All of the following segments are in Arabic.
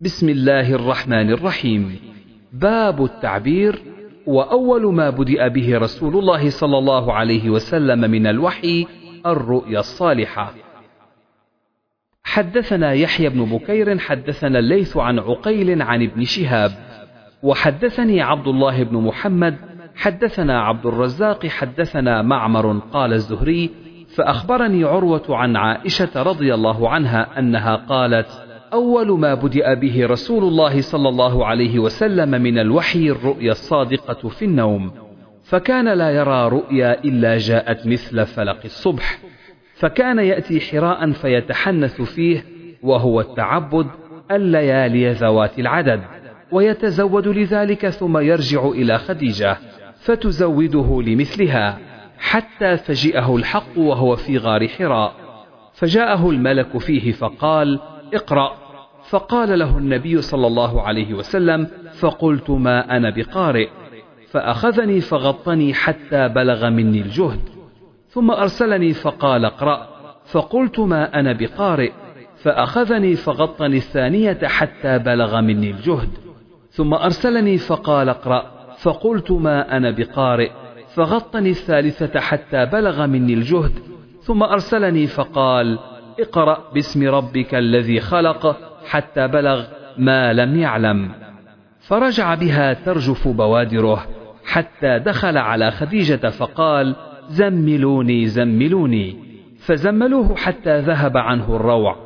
بسم الله الرحمن الرحيم. باب التعبير وأول ما بدأ به رسول الله صلى الله عليه وسلم من الوحي الرؤيا الصالحة. حدثنا يحيى بن بكير حدثنا الليث عن عقيل عن ابن شهاب. وحدثني عبد الله بن محمد حدثنا عبد الرزاق حدثنا معمر قال الزهري. فأخبرني عروة عن عائشة رضي الله عنها أنها قالت: أول ما بدأ به رسول الله صلى الله عليه وسلم من الوحي الرؤيا الصادقة في النوم، فكان لا يرى رؤيا إلا جاءت مثل فلق الصبح، فكان يأتي حراء فيتحنث فيه وهو التعبد الليالي ذوات العدد، ويتزود لذلك ثم يرجع إلى خديجة فتزوده لمثلها حتى فجئه الحق وهو في غار حراء فجاءه الملك فيه فقال اقرأ. فقال له النبي صلى الله عليه وسلم فقلت ما أنا بقارئ. فأخذني فغطني حتى بلغ مني الجهد. ثم أرسلني فقال اقرأ. فقلت ما أنا بقارئ. فأخذني فغطني الثانية حتى بلغ مني الجهد. ثم أرسلني فقال اقرأ. فقلت ما أنا بقارئ. فغطني الثالثة حتى بلغ مني الجهد. ثم أرسلني فقال اقرأ باسم ربك الذي خلق حتى بلغ ما لم يعلم. فرجع بها ترجف بوادره حتى دخل على خديجة فقال زملوني زملوني. فزملوه حتى ذهب عنه الروع.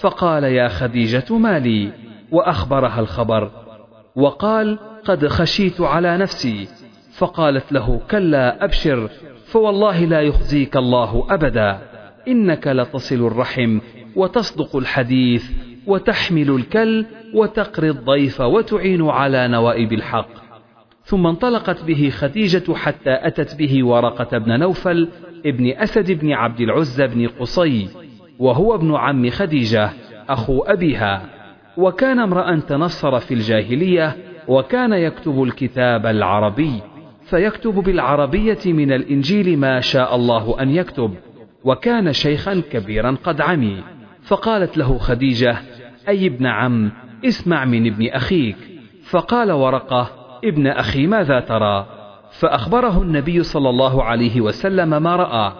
فقال يا خديجة ما لي؟ وأخبرها الخبر. وقال قد خشيت على نفسي. فقالت له كلا أبشر فوالله لا يخزيك الله أبدا. إنك لتصل الرحم وتصدق الحديث وتحمل الكل وتقري الضيف وتعين على نوائب الحق. ثم انطلقت به خديجة حتى أتت به ورقة بن نوفل ابن أسد بن عبد العزى بن قصي وهو ابن عم خديجة أخو أبيها. وكان امرأ تنصر في الجاهلية وكان يكتب الكتاب العربي فيكتب بالعربية من الإنجيل ما شاء الله أن يكتب. وكان شيخا كبيرا قد عمي فقالت له خديجة أي ابن عم اسمع من ابن أخيك. فقال ورقة ابن أخي ماذا ترى؟ فأخبره النبي صلى الله عليه وسلم ما رأى.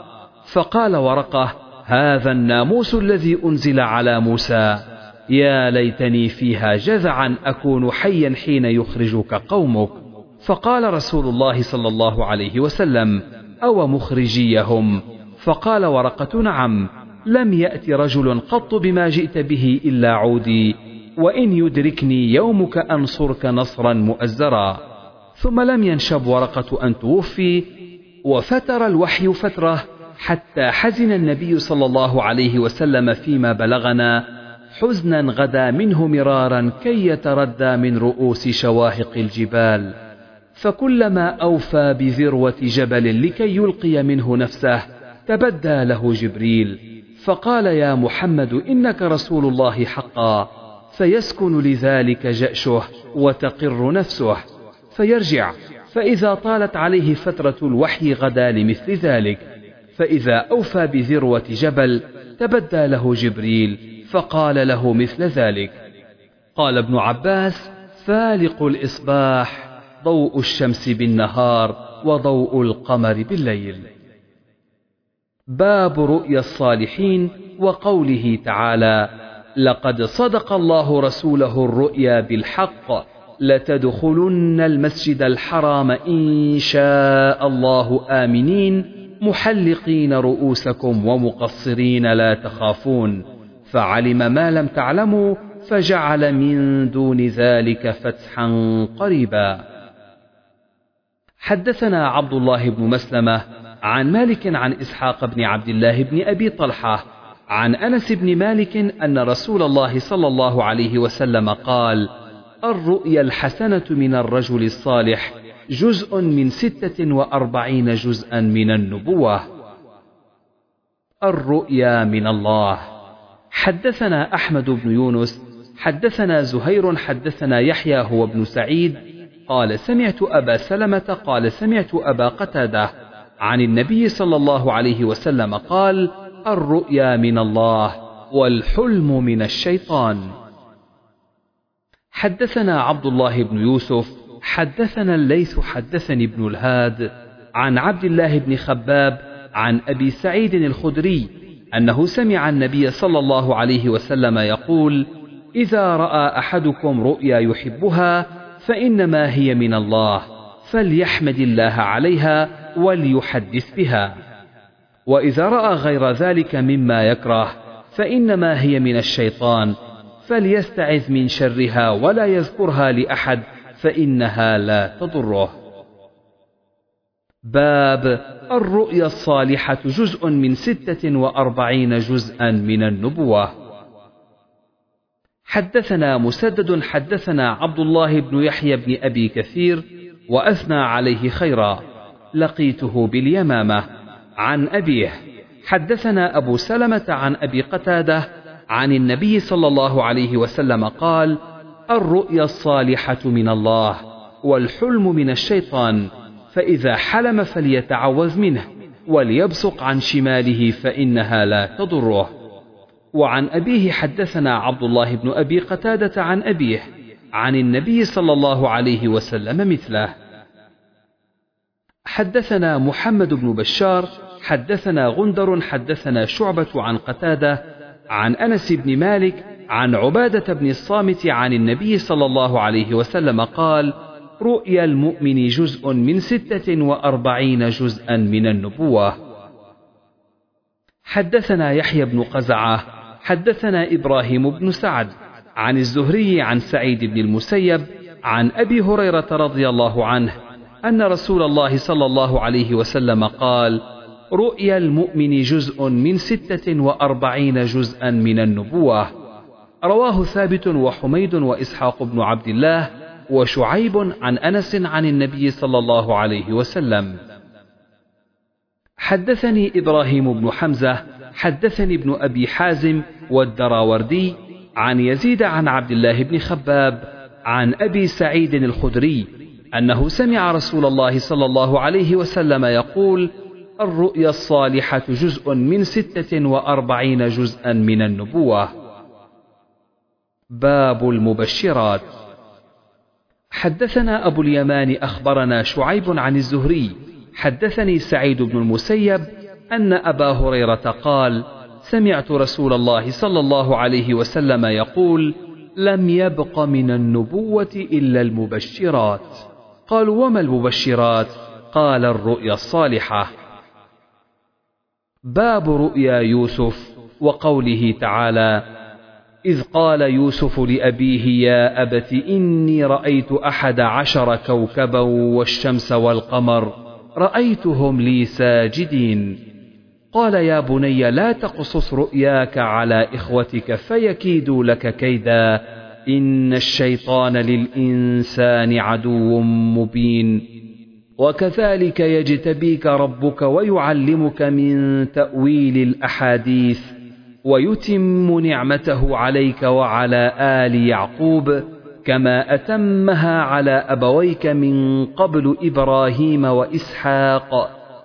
فقال ورقة هذا الناموس الذي أنزل على موسى. يا ليتني فيها جذعا أكون حيا حين يخرجك قومك. فقال رسول الله صلى الله عليه وسلم أو مخرجيهم. فقال ورقة نعم لم يأت رجل قط بما جئت به إلا عودي وإن يدركني يومك أنصرك نصرا مؤزرا. ثم لم ينشب ورقة أن توفي وفتر الوحي فترة حتى حزن النبي صلى الله عليه وسلم فيما بلغنا. حزنا غدا منه مرارا كي يتردى من رؤوس شواهق الجبال. فكلما أوفى بذروة جبل لكي يلقي منه نفسه تبدى له جبريل فقال يا محمد إنك رسول الله حقا فيسكن لذلك جأشه وتقر نفسه فيرجع فإذا طالت عليه فترة الوحي غدا لمثل ذلك فإذا أوفى بذروة جبل تبدى له جبريل فقال له مثل ذلك قال ابن عباس فالق الإصباح ضوء الشمس بالنهار وضوء القمر بالليل. باب رؤيا الصالحين وقوله تعالى لقد صدق الله رسوله الرؤيا بالحق لتدخلن المسجد الحرام إن شاء الله آمنين محلقين رؤوسكم ومقصرين لا تخافون فعلم ما لم تعلموا فجعل من دون ذلك فتحا قريبا. حدثنا عبد الله بن مسلمة عن مالك عن إسحاق بن عبد الله بن أبي طلحة عن أنس بن مالك أن رسول الله صلى الله عليه وسلم قال الرؤيا الحسنة من الرجل الصالح جزء من ستة وأربعين جزءا من النبوة. الرؤيا من الله. حدثنا أحمد بن يونس حدثنا زهير حدثنا يحيى هو ابن سعيد قال سمعت أبا سلمة قال سمعت أبا قتادة. عن النبي صلى الله عليه وسلم قال الرؤيا من الله والحلم من الشيطان. حدثنا عبد الله بن يوسف حدثنا الليث حدثني ابن الهاد عن عبد الله بن خباب عن أبي سعيد الخدري أنه سمع النبي صلى الله عليه وسلم يقول إذا رأى أحدكم رؤيا يحبها فإنما هي من الله. فليحمد الله عليها وليحدث بها. وإذا رأى غير ذلك مما يكره فإنما هي من الشيطان فليستعذ من شرها ولا يذكرها لأحد فإنها لا تضره. باب الرؤيا الصالحة جزء من ستة وأربعين جزءا من النبوة. حدثنا مسدد حدثنا عبد الله بن يحيى بن أبي كثير وأثنى عليه خيرا لقيته باليمامة. عن أبيه. حدثنا أبو سلمة عن أبي قتادة عن النبي صلى الله عليه وسلم قال الرؤيا الصالحة من الله والحلم من الشيطان فإذا حلم فليتعوذ منه وليبصق عن شماله فإنها لا تضره. وعن أبيه حدثنا عبد الله بن أبي قتادة عن أبيه. عن النبي صلى الله عليه وسلم مثله. حدثنا محمد بن بشار حدثنا غندر حدثنا شعبة عن قتادة عن أنس بن مالك عن عبادة بن الصامت عن النبي صلى الله عليه وسلم قال رؤيا المؤمن جزء من ستة وأربعين جزءا من النبوة. حدثنا يحيى بن قزعة حدثنا إبراهيم بن سعد عن الزهري عن سعيد بن المسيب عن أبي هريرة رضي الله عنه أن رسول الله صلى الله عليه وسلم قال رؤيا المؤمن جزء من ستة وأربعين جزءا من النبوة رواه ثابت وحميد وإسحاق بن عبد الله وشعيب عن أنس عن النبي صلى الله عليه وسلم. حدثني إبراهيم بن حمزة حدثني ابن أبي حازم والدراوردي عن يزيد عن عبد الله بن خباب عن أبي سعيد الخدري أنه سمع رسول الله صلى الله عليه وسلم يقول الرؤيا الصالحة جزء من ستة وأربعين جزءا من النبوة. باب المبشرات. حدثنا أبو اليمان أخبرنا شعيب عن الزهري. حدثني سعيد بن المسيب أن أبا هريرة قال سمعت رسول الله صلى الله عليه وسلم يقول لم يبق من النبوة إلا المبشرات. قالوا وما المبشرات؟ قال الرؤيا الصالحة. باب رؤيا يوسف وقوله تعالى إذ قال يوسف لأبيه يا أبت إني رأيت أحد عشر كوكبا والشمس والقمر رأيتهم لي ساجدين. قال يا بني لا تقصص رؤياك على إخوتك فيكيدوا لك كيدا. إن الشيطان للإنسان عدو مبين. وكذلك يجتبيك ربك ويعلمك من تأويل الأحاديث ويتم نعمته عليك وعلى آل يعقوب كما أتمها على أبويك من قبل إبراهيم وإسحاق.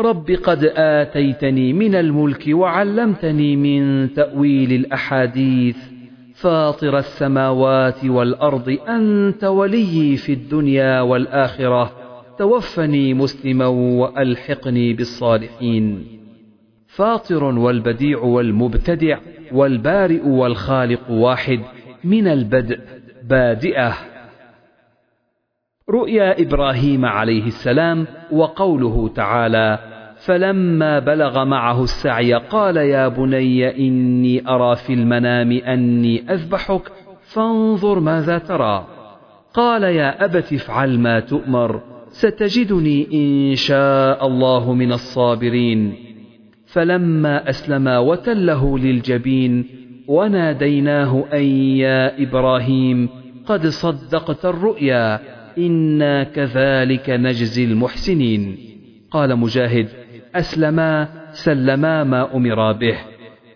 رب قد آتيتني من الملك وعلمتني من تأويل الأحاديث. فاطر السماوات والأرض أنت ولي في الدنيا والآخرة. توفني مسلما وألحقني بالصالحين. فاطر والبديع والمبتدع والبارئ والخالق واحد من البدء بادئة. رؤيا إبراهيم عليه السلام وقوله تعالى فلما بلغ معه السعي قال يا بني إني أرى في المنام أني أذبحك فانظر ماذا ترى. قال يا أبت افعل ما تؤمر ستجدني إن شاء الله من الصابرين. فلما اسلما وتله للجبين وناديناه أن يا إبراهيم قد صدقت الرؤيا إنا كذلك نجزي المحسنين. قال مجاهد أسلما سلما ما أمرا به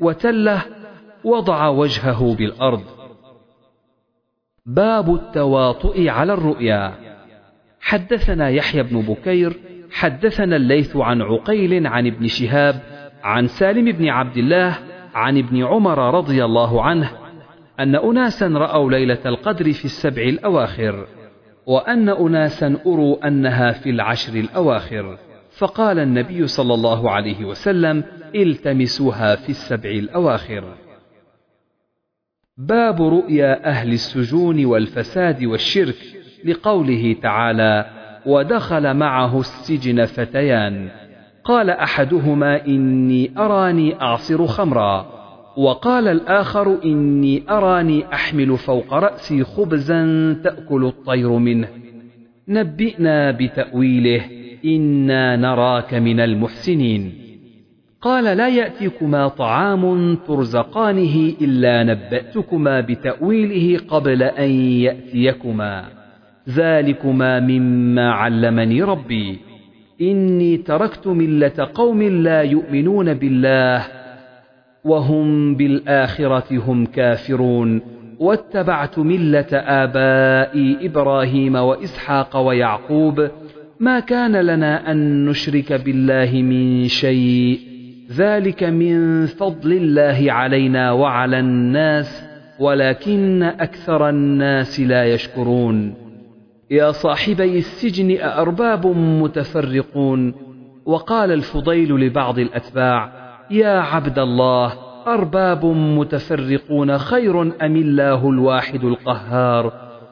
وتله وضع وجهه بالأرض. باب التواطؤ على الرؤيا. حدثنا يحيى بن بكير حدثنا الليث عن عقيل عن ابن شهاب عن سالم بن عبد الله عن ابن عمر رضي الله عنه أن أناسا رأوا ليلة القدر في السبع الأواخر وأن أناسا أروا أنها في العشر الأواخر. فقال النبي صلى الله عليه وسلم التمسوها في السبع الأواخر. باب رؤيا أهل السجون والفساد والشرك لقوله تعالى ودخل معه السجن فتيان قال أحدهما إني أراني أعصر خمرا وقال الآخر إني أراني أحمل فوق رأسي خبزا تأكل الطير منه نبئنا بتأويله إنا نراك من المحسنين. قال لا يأتيكما طعام ترزقانه إلا نبأتكما بتأويله قبل أن يأتيكما. ذلكما مما علمني ربي. إني تركت ملة قوم لا يؤمنون بالله وهم بالآخرة هم كافرون. واتبعت ملة آبائي إبراهيم وإسحاق ويعقوب. ما كان لنا أن نشرك بالله من شيء. ذلك من فضل الله علينا وعلى الناس ولكن أكثر الناس لا يشكرون. يا صاحبي السجن أأرباب متفرقون. وقال الفضيل لبعض الأتباع يا عبد الله أرباب متفرقون خير أم الله الواحد القهار؟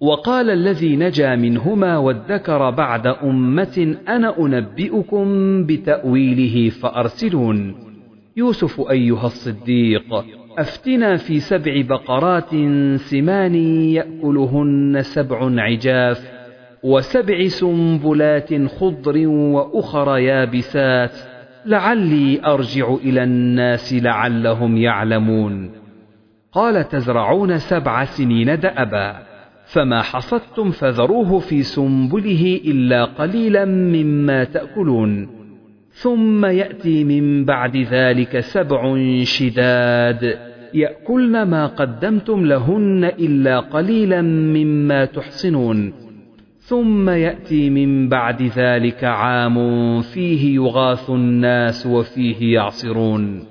وقال الذي نجا منهما وادكر بعد أمة أنا أنبئكم بتأويله فأرسلون. يوسف أيها الصديق أفتنا في سبع بقرات سمان يأكلهن سبع عجاف وسبع سنبلات خضر وأخر يابسات لعلي أرجع إلى الناس لعلهم يعلمون. قال تزرعون سبع سنين دأبا. فما حصدتم فذروه في سنبله إلا قليلا مما تأكلون. ثم يأتي من بعد ذلك سبع شداد. يأكلن ما قدمتم لهن إلا قليلا مما تحصنون. ثم يأتي من بعد ذلك عام فيه يغاث الناس وفيه يعصرون.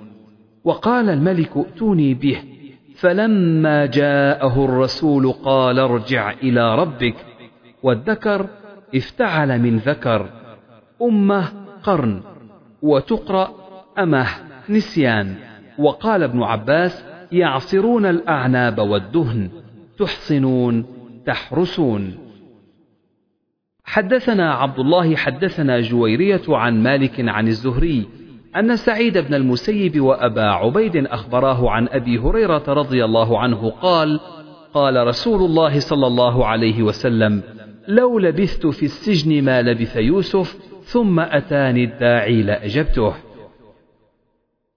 وقال الملك ائتوني به. فلما جاءه الرسول قال ارجع إلى ربك والذكر افتعل من ذكر أمه قرن وتقرأ أمه نسيان وقال ابن عباس يعصرون الأعناب والدهن تحصنون تحرسون. حدثنا عبد الله حدثنا جويرية عن مالك عن الزهري أن سعيد بن المسيب وأبا عبيد أخبراه عن أبي هريرة رضي الله عنه قال قال رسول الله صلى الله عليه وسلم لو لبثت في السجن ما لبث يوسف ثم أتاني الداعي لأجبته.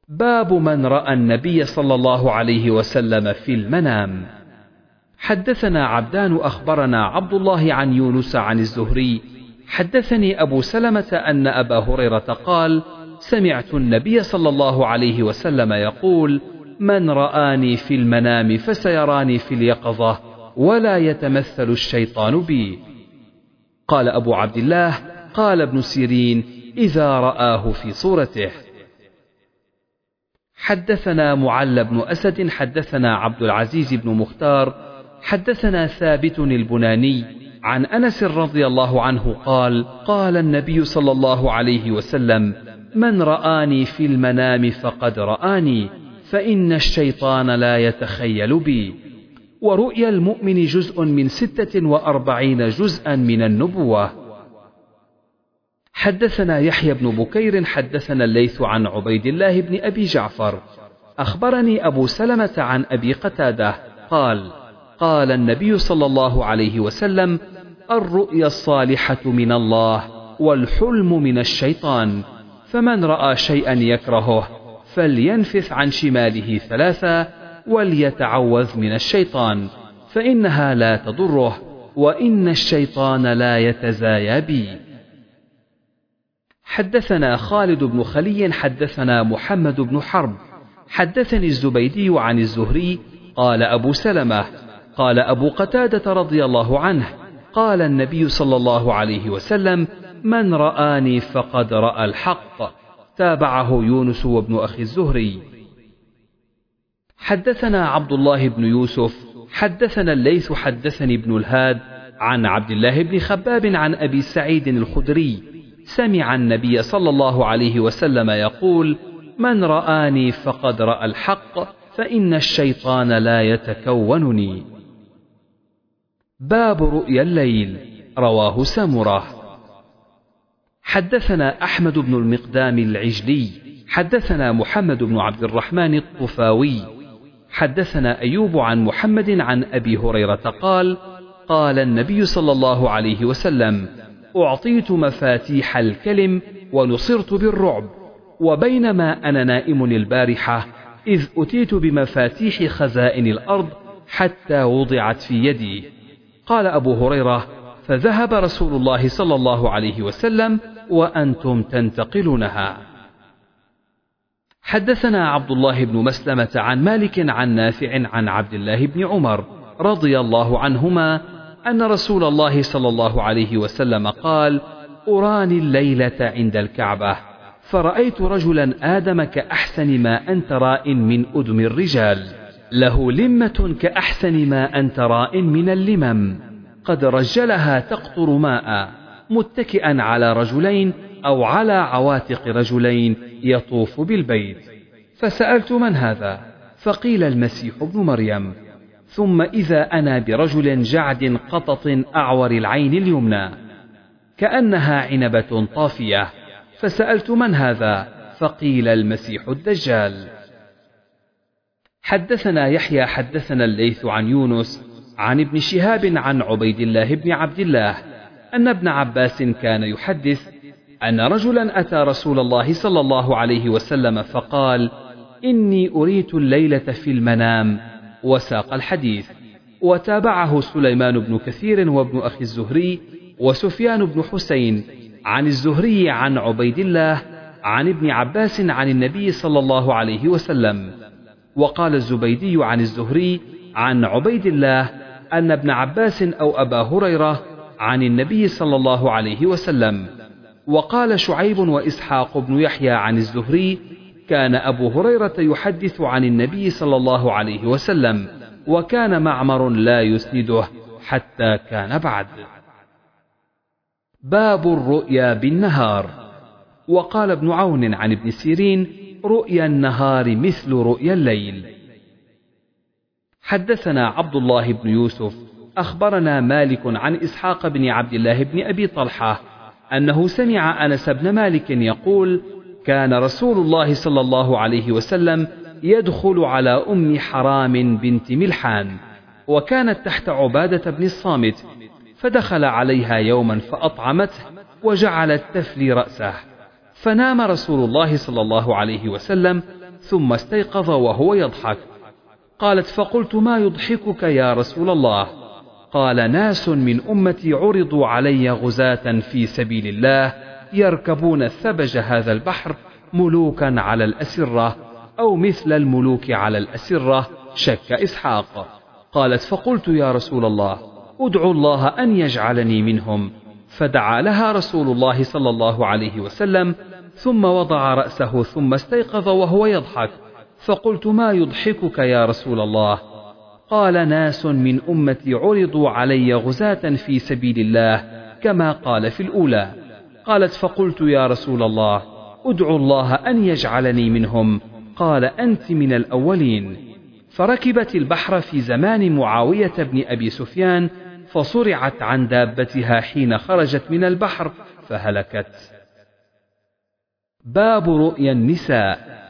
باب من رأى النبي صلى الله عليه وسلم في المنام. حدثنا عبدان أخبرنا عبد الله عن يونس عن الزهري. حدثني أبو سلمة أن أبا هريرة قال سمعت النبي صلى الله عليه وسلم يقول من رآني في المنام فسيراني في اليقظة ولا يتمثل الشيطان بي. قال أبو عبد الله قال ابن سيرين إذا رآه في صورته. حدثنا معل بن أسد حدثنا عبد العزيز بن مختار حدثنا ثابت البناني عن أنس رضي الله عنه قال قال النبي صلى الله عليه وسلم من رآني في المنام فقد رآني فإن الشيطان لا يتخيل بي. ورؤيا المؤمن جزء من ستة وأربعين جزءا من النبوة. حدثنا يحيى بن بكير حدثنا الليث عن عبيد الله بن أبي جعفر. أخبرني أبو سلمة عن أبي قتادة قال قال النبي صلى الله عليه وسلم الرؤيا الصالحة من الله والحلم من الشيطان. فمن رأى شيئا يكرهه فلينفث عن شماله ثلاثا وليتعوذ من الشيطان فإنها لا تضره وإن الشيطان لا يتزايا بي حدثنا خالد بن خلي حدثنا محمد بن حرب. حدثني الزبيدي عن الزهري قال أبو سلمة قال أبو قتادة رضي الله عنه قال النبي صلى الله عليه وسلم من رآني فقد رأى الحق. تابعه يونس وابن أخي الزهري. حدثنا عبد الله بن يوسف حدثنا الليث حدثني ابن الهاد عن عبد الله بن خباب عن أبي سعيد الخدري. سمع النبي صلى الله عليه وسلم يقول من رآني فقد رأى الحق فإن الشيطان لا يتكونني. باب رؤيا الليل رواه سمرة. حدثنا أحمد بن المقدام العجلي حدثنا محمد بن عبد الرحمن الطفاوي حدثنا أيوب عن محمد عن أبي هريرة قال قال النبي صلى الله عليه وسلم أعطيت مفاتيح الكلم ونصرت بالرعب وبينما أنا نائم البارحة إذ أتيت بمفاتيح خزائن الأرض حتى وضعت في يدي. قال أبو هريرة فذهب رسول الله صلى الله عليه وسلم وأنتم تنتقلونها. حدثنا عبد الله بن مسلمة عن مالك عن نافع عن عبد الله بن عمر رضي الله عنهما أن رسول الله صلى الله عليه وسلم قال أراني الليلة عند الكعبة فرأيت رجلا آدم كأحسن ما أنت راء من أدم الرجال له لمة كأحسن ما أنت راء من اللمم قد رجلها تقطر ماء. متكئا على رجلين أو على عواتق رجلين يطوف بالبيت. فسألت من هذا؟ فقيل المسيح ابن مريم. ثم إذا أنا برجل جعد قطط أعور العين اليمنى. كأنها عنبة طافية. فسألت من هذا؟ فقيل المسيح الدجال. حدثنا يحيى حدثنا الليث عن يونس عن ابن شهاب عن عبيد الله بن عبد الله. أن ابن عباس كان يحدث أن رجلا أتى رسول الله صلى الله عليه وسلم فقال إني أريت الليلة في المنام. وساق الحديث. وتابعه سليمان بن كثير وابن أخي الزهري وسفيان بن حسين عن الزهري عن عبيد الله عن ابن عباس عن النبي صلى الله عليه وسلم. وقال الزبيدي عن الزهري عن عبيد الله أن ابن عباس أو أبا هريرة عن النبي صلى الله عليه وسلم. وقال شعيب وإسحاق بن يحيى عن الزهري كان أبو هريرة يحدث عن النبي صلى الله عليه وسلم وكان معمر لا يسنده حتى كان بعد. باب الرؤيا بالنهار. وقال ابن عون عن ابن سيرين رؤيا النهار مثل رؤيا الليل. حدثنا عبد الله بن يوسف أخبرنا مالك عن إسحاق بن عبد الله بن أبي طلحة أنه سمع أنس بن مالك يقول كان رسول الله صلى الله عليه وسلم يدخل على أم حرام بنت ملحان وكانت تحت عبادة بن الصامت فدخل عليها يوما فأطعمته وجعلت تفلي رأسه فنام رسول الله صلى الله عليه وسلم ثم استيقظ وهو يضحك قالت فقلت ما يضحكك يا رسول الله؟ قال ناس من أمتي عرضوا علي غزاة في سبيل الله يركبون ثبج هذا البحر ملوكا على الأسرة أو مثل الملوك على الأسرة شك إسحاق. قالت فقلت يا رسول الله أدعو الله أن يجعلني منهم. فدعا لها رسول الله صلى الله عليه وسلم ثم وضع رأسه ثم استيقظ وهو يضحك. فقلت ما يضحكك يا رسول الله؟ قال ناس من أمتي عرضوا علي غزاة في سبيل الله كما قال في الأولى. قالت فقلت يا رسول الله أدعو الله أن يجعلني منهم. قال أنت من الأولين. فركبت البحر في زمان معاوية بن أبي سفيان فصرعت عن دابتها حين خرجت من البحر فهلكت. باب رؤيا النساء.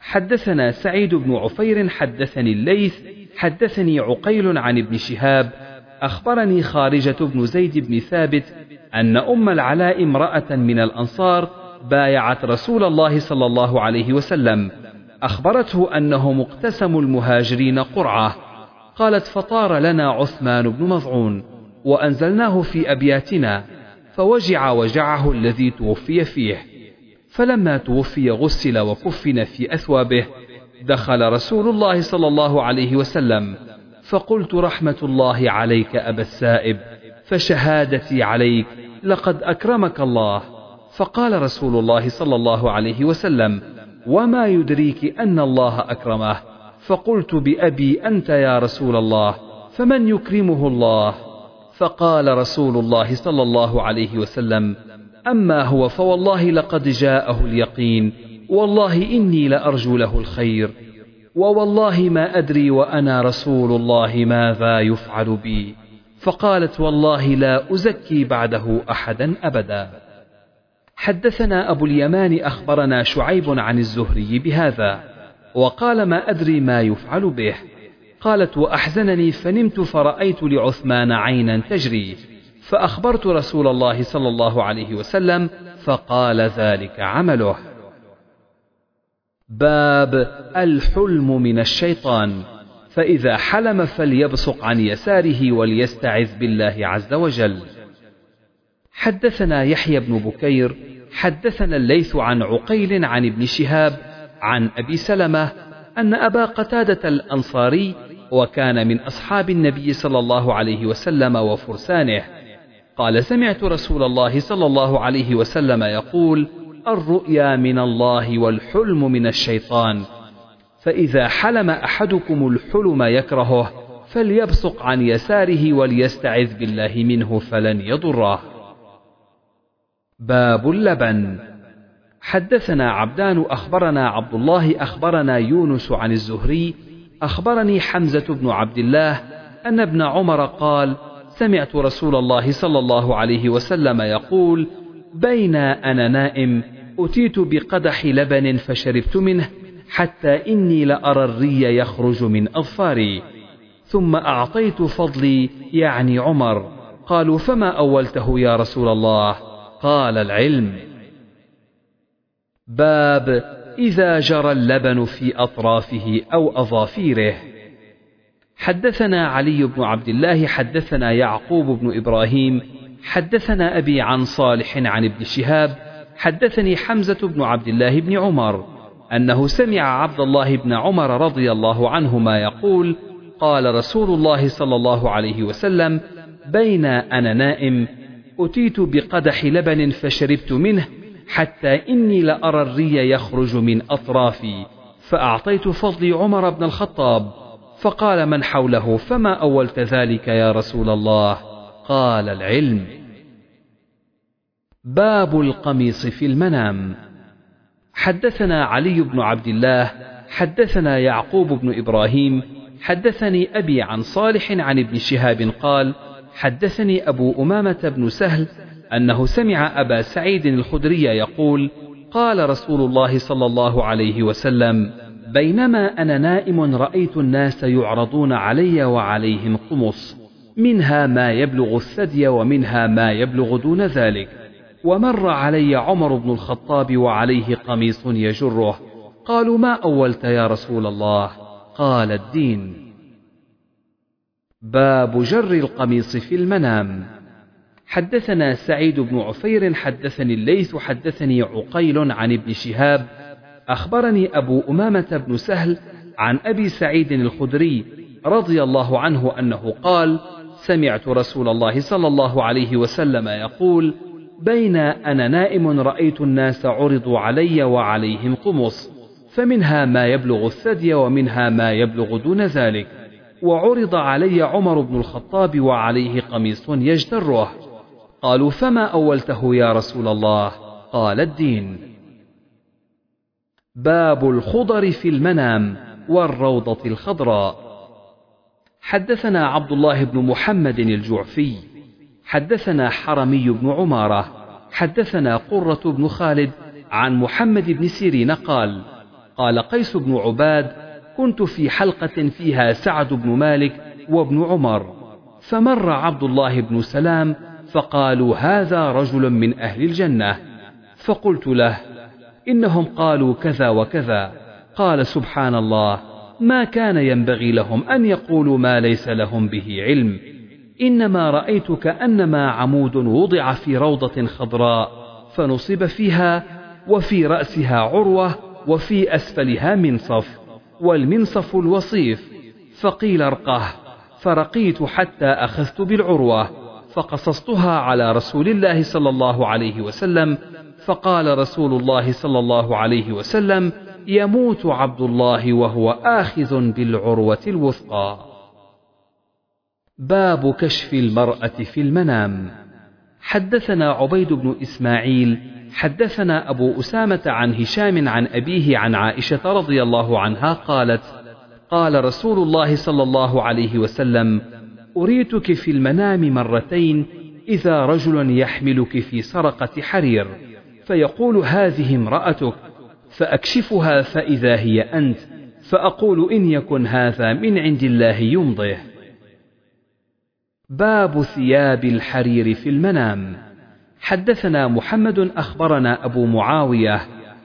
حدثنا سعيد بن عفير حدثني الليث حدثني عقيل عن ابن شهاب أخبرني خارجة بن زيد بن ثابت أن أم العلاء امرأة من الأنصار بايعت رسول الله صلى الله عليه وسلم. أخبرته أنه مقتسم المهاجرين قرعة. قالت فطار لنا عثمان بن مضعون وأنزلناه في أبياتنا فوجع وجعه الذي توفي فيه فلما توفي غسل وكفن في أثوابه دخل رسول الله صلى الله عليه وسلم فقلت رحمة الله عليك أبا السائب فشهادتي عليك لقد أكرمك الله. فقال رسول الله صلى الله عليه وسلم وما يدريك أن الله أكرمه؟ فقلت بأبي أنت يا رسول الله فمن يكرمه الله؟ فقال رسول الله صلى الله عليه وسلم أما هو فوالله لقد جاءه اليقين والله إني لأرجو له الخير ووالله ما أدري وأنا رسول الله ماذا يفعل بي. فقالت والله لا أزكي بعده أحدا أبدا. حدثنا أبو اليمان أخبرنا شعيب عن الزهري بهذا وقال ما أدري ما يفعل به. قالت وأحزنني فنمت فرأيت لعثمان عينا تجري. فأخبرت رسول الله صلى الله عليه وسلم فقال ذلك عمله. باب الحلم من الشيطان. فإذا حلم فليبصق عن يساره وليستعذ بالله عز وجل. حدثنا يحيى بن بكير حدثنا الليث عن عقيل عن ابن شهاب عن أبي سلمة أن أبا قتادة الأنصاري وكان من أصحاب النبي صلى الله عليه وسلم وفرسانه. قال سمعت رسول الله صلى الله عليه وسلم يقول الرؤيا من الله والحلم من الشيطان. فإذا حلم أحدكم الحلم يكرهه فليبصق عن يساره وليستعذ بالله منه فلن يضره. باب اللبن. حدثنا عبدان أخبرنا عبد الله أخبرنا يونس عن الزهري أخبرني حمزة بن عبد الله أن ابن عمر قال سمعت رسول الله صلى الله عليه وسلم يقول بين أنا نائم أتيت بقدح لبن فشربت منه حتى إني لأرى الري يخرج من أظفاري. ثم أعطيت فضلي يعني عمر. قالوا فما أولته يا رسول الله؟ قال العلم. باب إذا جرى اللبن في أطرافه أو أظافيره. حدثنا علي بن عبد الله حدثنا يعقوب بن إبراهيم حدثنا أبي عن صالح عن ابن شهاب حدثني حمزة بن عبد الله بن عمر أنه سمع عبد الله بن عمر رضي الله عنهما يقول قال رسول الله صلى الله عليه وسلم بين أنا نائم أتيت بقدح لبن فشربت منه حتى إني لأرى الري يخرج من أطرافي فأعطيت فضلي عمر بن الخطاب فقال من حوله فما أولت ذلك يا رسول الله؟ قال العلم. باب القميص في المنام. حدثنا علي بن عبد الله حدثنا يعقوب بن إبراهيم حدثني أبي عن صالح عن ابن شهاب قال حدثني أبو أمامة بن سهل أنه سمع أبا سعيد الخدري يقول قال رسول الله صلى الله عليه وسلم بينما أنا نائم رأيت الناس يعرضون علي وعليهم قمص. منها ما يبلغ الثدي ومنها ما يبلغ دون ذلك. ومر علي عمر بن الخطاب وعليه قميص يجره. قالوا ما أولت يا رسول الله؟ قال الدين. باب جر القميص في المنام. حدثنا سعيد بن عفير حدثني الليث حدثني عقيل عن ابن شهاب. أخبرني أبو أمامة بن سهل عن أبي سعيد الخدري رضي الله عنه أنه قال سمعت رسول الله صلى الله عليه وسلم يقول بين أنا نائم رأيت الناس عرضوا علي وعليهم قمص فمنها ما يبلغ الثدي ومنها ما يبلغ دون ذلك وعرض علي عمر بن الخطاب وعليه قميص يجتره. قالوا فما أولته يا رسول الله؟ قال الدين. باب الخضر في المنام والروضة الخضراء. حدثنا عبد الله بن محمد الجعفي حدثنا حرمي بن عمارة حدثنا قرة بن خالد عن محمد بن سيرين قال قال قيس بن عباد كنت في حلقة فيها سعد بن مالك وابن عمر فمر عبد الله بن سلام فقالوا هذا رجل من أهل الجنة. فقلت له إنهم قالوا كذا وكذا. قال سبحان الله ما كان ينبغي لهم أن يقولوا ما ليس لهم به علم. إنما رأيت كأنما عمود وضع في روضة خضراء فنصب فيها وفي رأسها عروة وفي أسفلها منصف والمنصف الوصيف. فقيل ارقه فرقيت حتى أخذت بالعروة فقصصتها على رسول الله صلى الله عليه وسلم. فقال رسول الله صلى الله عليه وسلم يموت عبد الله وهو آخذ بالعروة الوثقى. باب كشف المرأة في المنام. حدثنا عبيد بن إسماعيل حدثنا أبو أسامة عن هشام عن أبيه عن عائشة رضي الله عنها قالت قال رسول الله صلى الله عليه وسلم أريتك في المنام مرتين إذا رجل يحملك في سرقة حرير فيقول هذه امرأتك. فأكشفها فإذا هي أنت فأقول إن يكن هذا من عند الله يمضيه. باب ثياب الحرير في المنام. حدثنا محمد أخبرنا أبو معاوية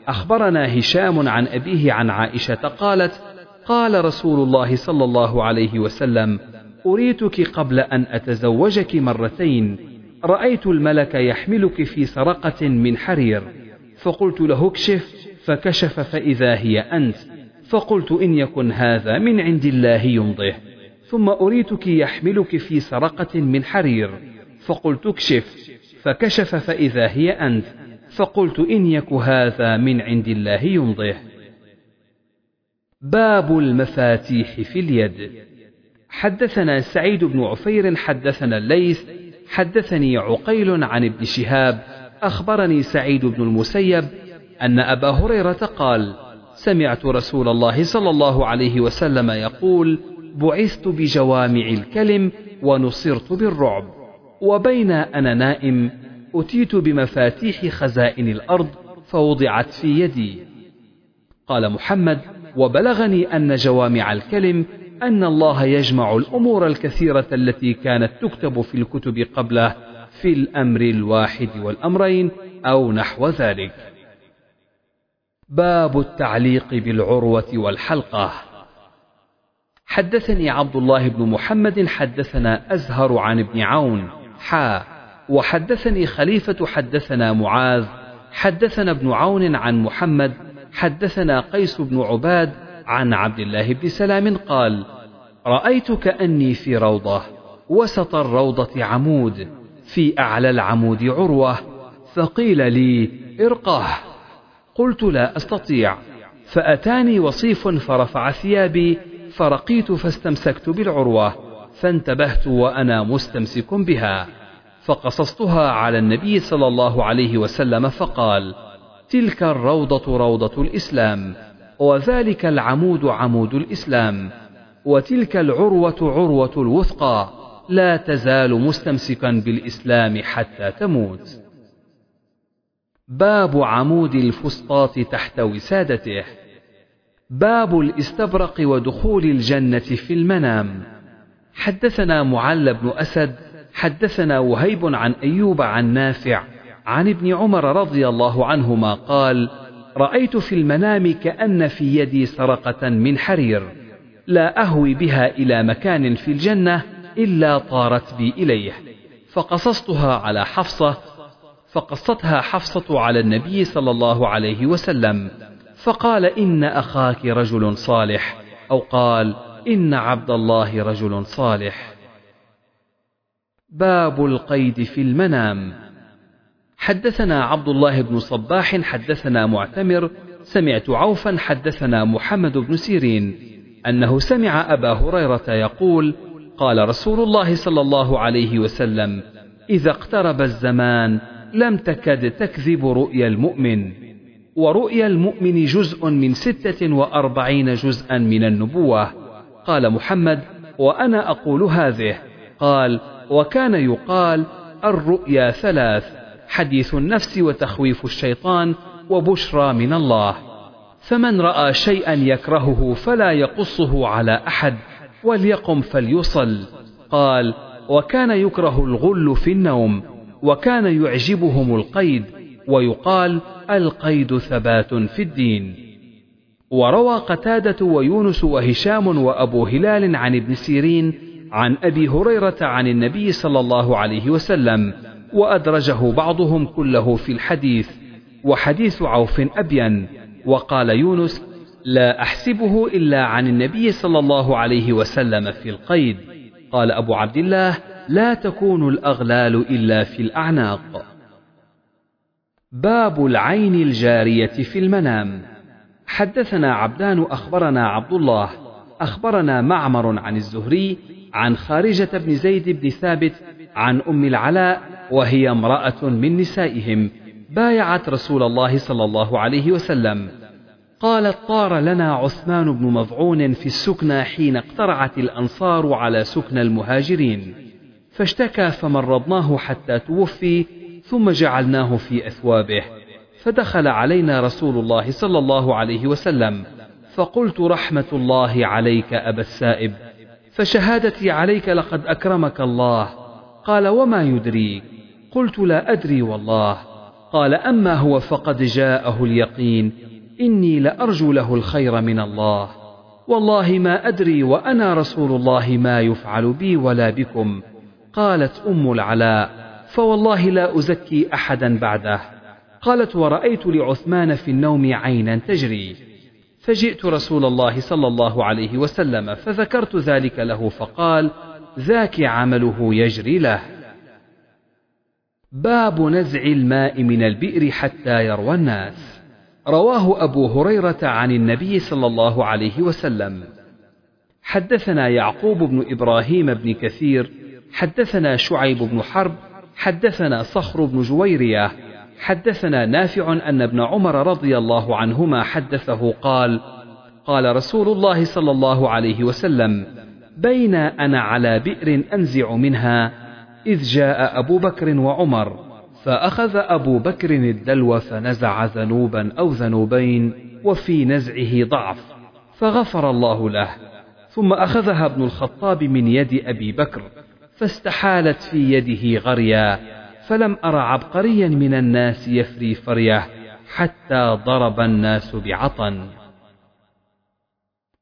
أخبرنا هشام عن أبيه عن عائشة قالت قال رسول الله صلى الله عليه وسلم أريتك قبل أن أتزوجك مرتين رأيت الملك يحملك في سرقة من حرير فقلت له اكشف. فكشف فإذا هي أنت. فقلت إن يكن هذا من عند الله يمضه ثم أريتك يحملك في سرقة من حرير. فقلت اكشف. فكشف فإذا هي أنت. فقلت إن يك هذا من عند الله يمضه باب المفاتيح في اليد. حدثنا سعيد بن عفير حدثنا الليث. حدثني عقيل عن ابن شهاب. أخبرني سعيد بن المسيب أن أبا هريرة قال سمعت رسول الله صلى الله عليه وسلم يقول بعثت بجوامع الكلم ونصرت بالرعب وبين أنا نائم أتيت بمفاتيح خزائن الأرض فوضعت في يدي قال محمد وبلغني أن جوامع الكلم أن الله يجمع الأمور الكثيرة التي كانت تكتب في الكتب قبله في الأمر الواحد والأمرين أو نحو ذلك. باب التعليق بالعروة والحلقة. حدثني عبد الله بن محمد حدثنا أزهر عن ابن عون حا وحدثني خليفة حدثنا معاذ حدثنا ابن عون عن محمد حدثنا قيس بن عباد عن عبد الله بن سلام قال رأيت كأني في روضة وسط الروضة عمود في أعلى العمود عروة فقيل لي ارقه قلت لا أستطيع. فأتاني وصيف فرفع ثيابي فرقيت فاستمسكت بالعروة فانتبهت وأنا مستمسك بها. فقصصتها على النبي صلى الله عليه وسلم فقال تلك الروضة روضة الإسلام وذلك العمود عمود الإسلام وتلك العروة عروة الوثقى لا تزال مستمسكا بالإسلام حتى تموت. باب عمود الفسطاط تحت وسادته. باب الاستبرق ودخول الجنة في المنام. حدثنا معل بن أسد حدثنا وهيب عن أيوب عن نافع عن ابن عمر رضي الله عنهما قال رأيت في المنام كأن في يدي سرقة من حرير لا أهوي بها إلى مكان في الجنة إلا طارت بي إليه فقصصتها على حفصة فقصتها حفصة على النبي صلى الله عليه وسلم فقال إن أخاك رجل صالح. أو قال إن عبد الله رجل صالح. باب القيد في المنام. حدثنا عبد الله بن صباح حدثنا معتمر سمعت عوفا حدثنا محمد بن سيرين أنه سمع أبا هريرة يقول قال رسول الله صلى الله عليه وسلم إذا اقترب الزمان لم تكد تكذب رؤيا المؤمن. ورؤيا المؤمن جزء من ستة وأربعين جزءا من النبوة. قال محمد وأنا أقول هذه. قال وكان يقال الرؤيا ثلاث حديث النفس وتخويف الشيطان وبشرى من الله. فمن رأى شيئا يكرهه فلا يقصه على أحد وليقم فليصل. قال وكان يكره الغل في النوم. وكان يعجبهم القيد ويقال القيد ثبات في الدين. وروى قتادة ويونس وهشام وأبو هلال عن ابن سيرين عن أبي هريرة عن النبي صلى الله عليه وسلم وأدرجه بعضهم كله في الحديث وحديث عوف أبين وقال يونس لا أحسبه إلا عن النبي صلى الله عليه وسلم في القيد قال أبو عبد الله لا تكون الأغلال إلا في الأعناق. باب العين الجارية في المنام. حدثنا عبدان أخبرنا عبد الله أخبرنا معمر عن الزهري عن خارجة بن زيد بن ثابت عن أم العلاء وهي امرأة من نسائهم بايعت رسول الله صلى الله عليه وسلم. قالت طار لنا عثمان بن مضعون في السكنى حين اقترعت الأنصار على سكنى المهاجرين. فاشتكى فمرضناه حتى توفي ثم جعلناه في أثوابه فدخل علينا رسول الله صلى الله عليه وسلم فقلت رحمة الله عليك أبا السائب فشهادتي عليك لقد أكرمك الله قال وما يدريك قلت لا أدري والله قال أما هو فقد جاءه اليقين إني لأرجو له الخير من الله والله ما أدري وأنا رسول الله ما يفعل بي ولا بكم قالت أم العلاء فوالله لا أزكي أحدا بعده. قالت ورأيت لعثمان في النوم عينا تجري. فجئت رسول الله صلى الله عليه وسلم فذكرت ذلك له فقال ذاك عمله يجري له. باب نزع الماء من البئر حتى يروى الناس. رواه أبو هريرة عن النبي صلى الله عليه وسلم. حدثنا يعقوب بن إبراهيم بن كثير حدثنا شعيب بن حرب حدثنا صخر بن جويرية حدثنا نافع أن ابن عمر رضي الله عنهما حدثه قال قال رسول الله صلى الله عليه وسلم بين أنا على بئر أنزع منها إذ جاء أبو بكر وعمر فأخذ أبو بكر الدلو فنزع ذنوبا أو ذنوبين وفي نزعه ضعف فغفر الله له ثم أخذها ابن الخطاب من يد أبي بكر. فاستحالت في يده غريا فلم أر عبقريا من الناس يفري فريه حتى ضرب الناس بعطن.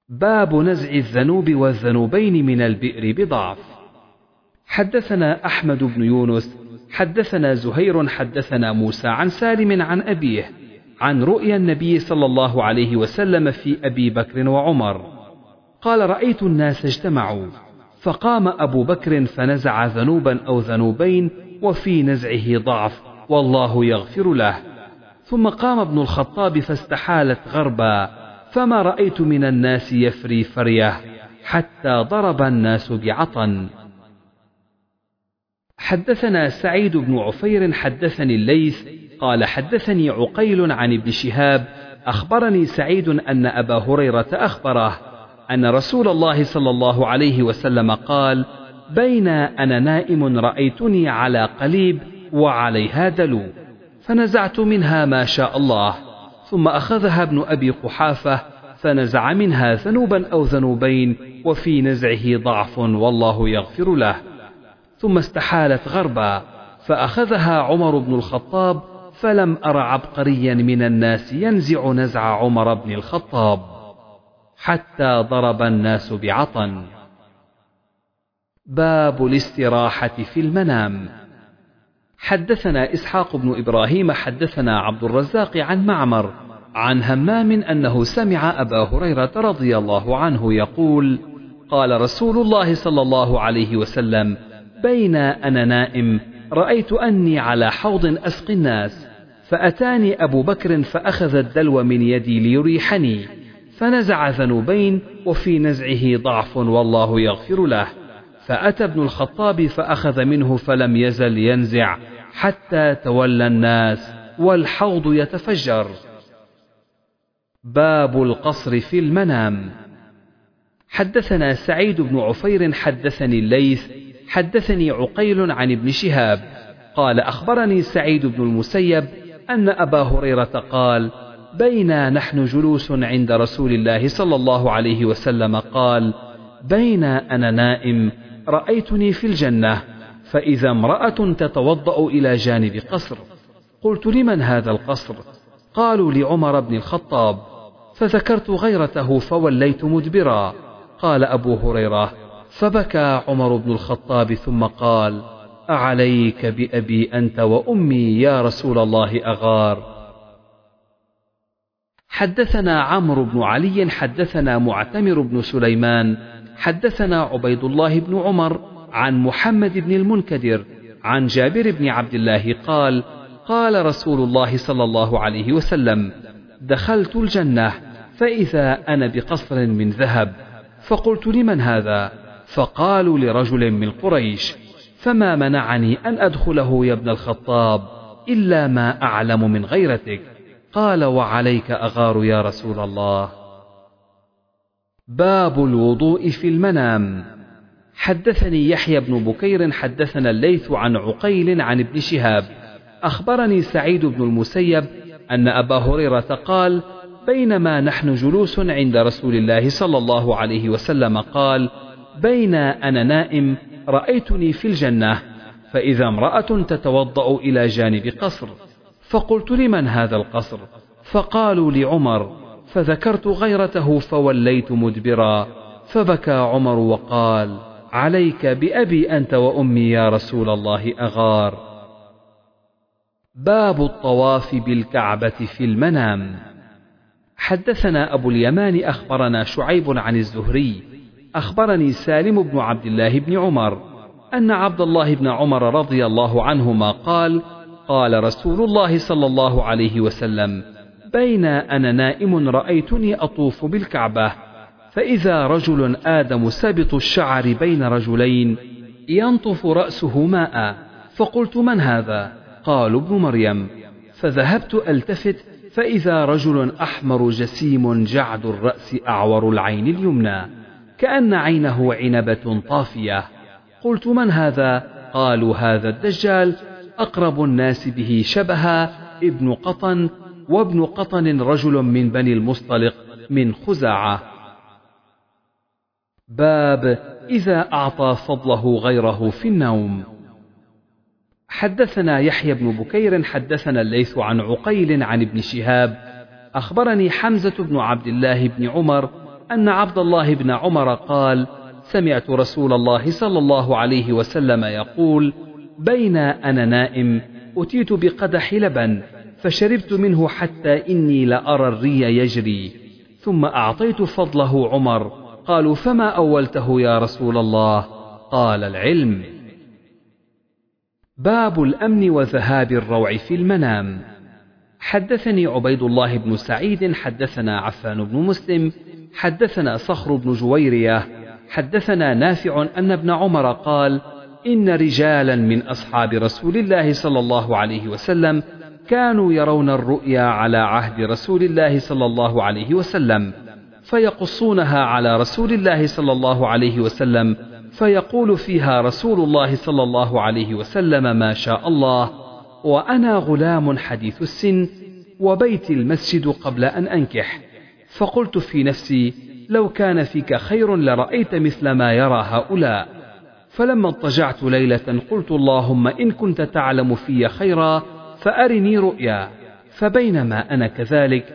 باب نزع الذنوب والذنوبين من البئر بضعف. حدثنا أحمد بن يونس حدثنا زهير حدثنا موسى عن سالم عن أبيه عن رؤيا النبي صلى الله عليه وسلم في أبي بكر وعمر. قال رأيت الناس اجتمعوا. فقام أبو بكر فنزع ذنوبا أو ذنوبين وفي نزعه ضعف والله يغفر له. ثم قام ابن الخطاب فاستحالت غربا فما رأيت من الناس يفري فريه حتى ضرب الناس بعطن حدثنا سعيد بن عفير حدثني الليث قال حدثني عقيل عن ابن شهاب أخبرني سعيد أن أبا هريرة أخبره أن رسول الله صلى الله عليه وسلم قال بين أنا نائم رأيتني على قليب وعليها دلو فنزعت منها ما شاء الله ثم أخذها ابن أبي قحافة فنزع منها ذنوبا أو ذنوبين وفي نزعه ضعف والله يغفر له. ثم استحالت غربا فأخذها عمر بن الخطاب فلم أر عبقريا من الناس ينزع نزع عمر بن الخطاب. حتى ضرب الناس بعطن. باب الاستراحة في المنام. حدثنا إسحاق بن إبراهيم حدثنا عبد الرزاق عن معمر عن همام أنه سمع أبا هريرة رضي الله عنه يقول قال رسول الله صلى الله عليه وسلم بين أنا نائم رأيت أني على حوض أسقي الناس فأتاني أبو بكر فأخذ الدلو من يدي ليريحني. فنزع ذنوبين وفي نزعه ضعف والله يغفر له. فأتى ابن الخطاب فأخذ منه فلم يزل ينزع حتى تولى الناس والحوض يتفجر. باب القصر في المنام. حدثنا سعيد بن عفير حدثني الليث حدثني عقيل عن ابن شهاب قال أخبرني سعيد بن المسيب أن أبا هريرة قال بينا نحن جلوس عند رسول الله صلى الله عليه وسلم قال بين أنا نائم رأيتني في الجنة فإذا امرأة تتوضأ إلى جانب قصر. قلت لمن هذا القصر؟ قالوا لعمر بن الخطاب. فذكرت غيرته فوليت مدبرا. قال أبو هريرة فبكى عمر بن الخطاب ثم قال أعليك بأبي أنت وأمي يا رسول الله أغار. حدثنا عمرو بن علي حدثنا معتمر بن سليمان حدثنا عبيد الله بن عمر عن محمد بن المنكدر عن جابر بن عبد الله قال قال رسول الله صلى الله عليه وسلم دخلت الجنة فإذا أنا بقصر من ذهب. فقلت لمن هذا؟ فقالوا لرجل من قريش فما منعني أن أدخله يا ابن الخطاب إلا ما أعلم من غيرتك. قال وعليك أغار يا رسول الله. باب الوضوء في المنام. حدثني يحيى بن بكير حدثنا الليث عن عقيل عن ابن شهاب. أخبرني سعيد بن المسيب أن أبا هريرة قال بينما نحن جلوس عند رسول الله صلى الله عليه وسلم قال بين أنا نائم رأيتني في الجنة فإذا امرأة تتوضأ إلى جانب قصر. فقلت لمن هذا القصر؟ فقالوا لعمر فذكرت غيرته فوليت مدبرا. فبكى عمر وقال عليك بأبي أنت وأمي يا رسول الله أغار. باب الطواف بالكعبة في المنام. حدثنا أبو اليمان أخبرنا شعيب عن الزهري. أخبرني سالم بن عبد الله بن عمر أن عبد الله بن عمر رضي الله عنهما قال قال رسول الله صلى الله عليه وسلم بين أنا نائم رأيتني أطوف بالكعبة فإذا رجل آدم سبط الشعر بين رجلين ينطف رأسه ماء فقلت من هذا؟ قالوا ابن مريم فذهبت ألتفت فإذا رجل أحمر جسيم جعد الرأس أعور العين اليمنى كأن عينه عنبة طافية قلت من هذا؟ قالوا هذا الدجال أقرب الناس به شبها ابن قطن وابن قطن رجل من بني المصطلق من خزاعة. باب إذا أعطى فضله غيره في النوم. حدثنا يحيى بن بكير حدثنا الليث عن عقيل عن ابن شهاب. أخبرني حمزة بن عبد الله بن عمر أن عبد الله بن عمر قال سمعت رسول الله صلى الله عليه وسلم يقول بين أنا نائم أتيت بقدح لبن فشربت منه حتى إني لأرى الري يجري. ثم أعطيت فضله عمر قالوا فما أولته يا رسول الله؟ قال العلم. باب الأمن وذهاب الروع في المنام. حدثني عبيد الله بن سعيد حدثنا عفان بن مسلم حدثنا صخر بن جويرية حدثنا نافع أن ابن عمر قال إن رجالا من أصحاب رسول الله صلى الله عليه وسلم كانوا يرون الرؤيا على عهد رسول الله صلى الله عليه وسلم فيقصونها على رسول الله صلى الله عليه وسلم فيقول فيها رسول الله صلى الله عليه وسلم ما شاء الله وأنا غلام حديث السن وبيت المسجد قبل أن أنكح. فقلت في نفسي لو كان فيك خير لرأيت مثل ما يرى هؤلاء. فلما اضطجعت ليلة قلت اللهم إن كنت تعلم في خيرا فأرني رؤيا فبينما أنا كذلك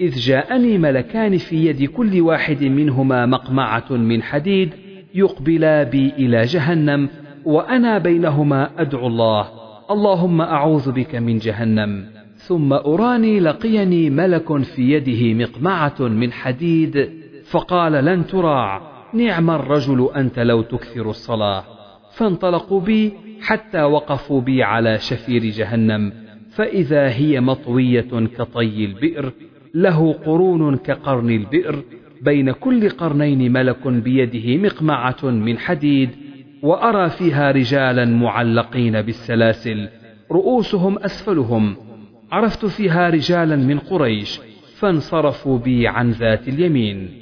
إذ جاءني ملكان في يد كل واحد منهما مقمعة من حديد يقبلا بي إلى جهنم وأنا بينهما أدعو الله اللهم أعوذ بك من جهنم. ثم أراني لقيني ملك في يده مقمعة من حديد فقال لن تراع. نعم الرجل أنت لو تكثر الصلاة فانطلقوا بي حتى وقفوا بي على شفير جهنم فإذا هي مطوية كطي البئر له قرون كقرن البئر بين كل قرنين ملك بيده مقمعة من حديد وأرى فيها رجالا معلقين بالسلاسل رؤوسهم أسفلهم عرفت فيها رجالا من قريش فانصرفوا بي عن ذات اليمين.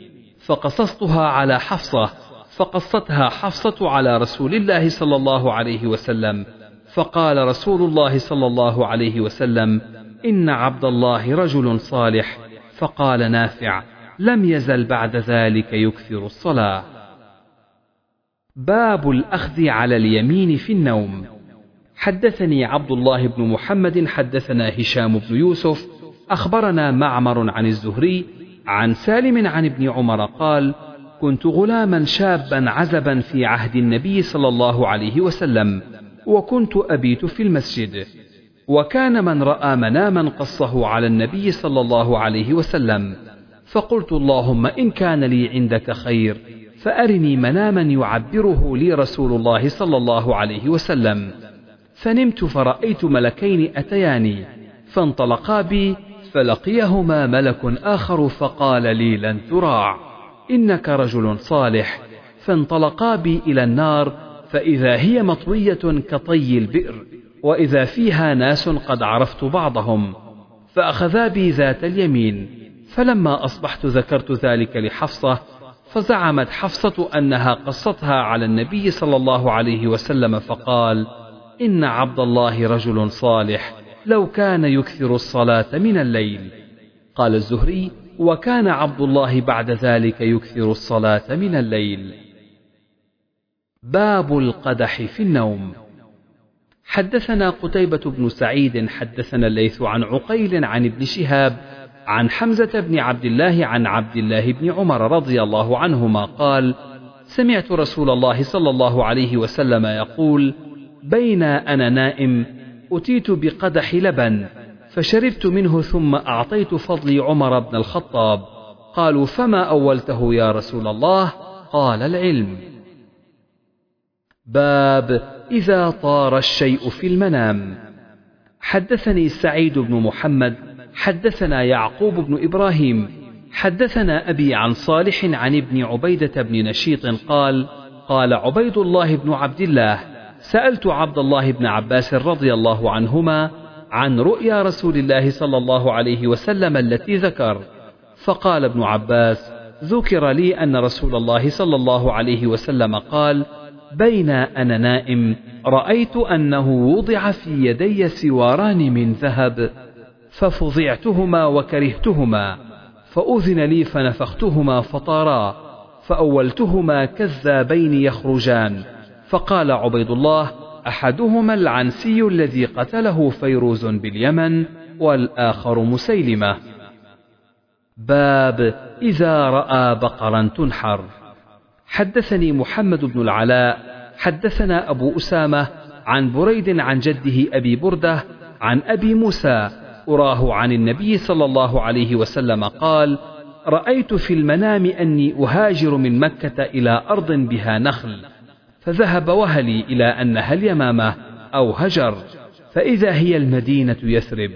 فقصصتها على حفصة فقصتها حفصة على رسول الله صلى الله عليه وسلم. فقال رسول الله صلى الله عليه وسلم إن عبد الله رجل صالح. فقال نافع لم يزل بعد ذلك يكثر الصلاة. باب الأخذ على اليمين في النوم. حدثني عبد الله بن محمد حدثنا هشام بن يوسف أخبرنا معمر عن الزهري عن سالم عن ابن عمر قال كنت غلاما شابا عزبا في عهد النبي صلى الله عليه وسلم وكنت أبيت في المسجد وكان من رأى مناما قصه على النبي صلى الله عليه وسلم فقلت اللهم إن كان لي عندك خير فأرني مناما يعبره لي رسول الله صلى الله عليه وسلم فنمت فرأيت ملكين أتياني فانطلقا بي فلقيهما ملك آخر فقال لي لن تراع إنك رجل صالح. فانطلقا بي إلى النار فإذا هي مطوية كطي البئر وإذا فيها ناس قد عرفت بعضهم. فأخذا بي ذات اليمين. فلما أصبحت ذكرت ذلك لحفصة فزعمت حفصة أنها قصتها على النبي صلى الله عليه وسلم فقال إن عبد الله رجل صالح. لو كان يكثر الصلاة من الليل. قال الزهري وكان عبد الله بعد ذلك يكثر الصلاة من الليل. باب القدح في النوم. حدثنا قتيبة بن سعيد حدثنا الليث عن عقيل عن ابن شهاب عن حمزة بن عبد الله عن عبد الله بن عمر رضي الله عنهما قال سمعت رسول الله صلى الله عليه وسلم يقول بين أنا نائم أتيت بقدح لبن فشربت منه ثم أعطيت فضلي عمر بن الخطاب. قالوا فما أولته يا رسول الله؟ قال العلم. باب إذا طار الشيء في المنام. حدثني سعيد بن محمد حدثنا يعقوب بن إبراهيم حدثنا أبي عن صالح عن ابن عبيدة بن نشيط قال قال عبيد الله بن عبد الله سألت عبد الله بن عباس رضي الله عنهما عن رؤيا رسول الله صلى الله عليه وسلم التي ذكر. فقال ابن عباس ذكر لي أن رسول الله صلى الله عليه وسلم قال بين أنا نائم رأيت أنه وضع في يدي سواران من ذهب ففظعتهما وكرهتهما فأذن لي فنفختهما فطارا فأولتهما كذابين يخرجان. فقال عبيد الله أحدهما العنسي الذي قتله فيروز باليمن والآخر مسيلمة. باب إذا رأى بقرا تنحر. حدثني محمد بن العلاء حدثنا أبو أسامة عن بريد عن جده أبي بردة عن أبي موسى أراه عن النبي صلى الله عليه وسلم قال رأيت في المنام أني أهاجر من مكة إلى أرض بها نخل. فذهب وهلي إلى أنها اليمامة أو هجر. فإذا هي المدينة يثرب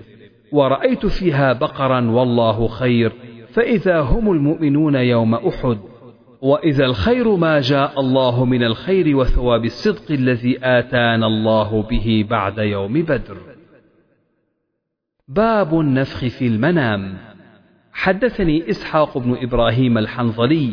ورأيت فيها بقرا والله خير. فإذا هم المؤمنون يوم أحد وإذا الخير ما جاء الله من الخير وثواب الصدق الذي آتانا الله به بعد يوم بدر. باب النفخ في المنام. حدثني إسحاق بن إبراهيم الحنظلي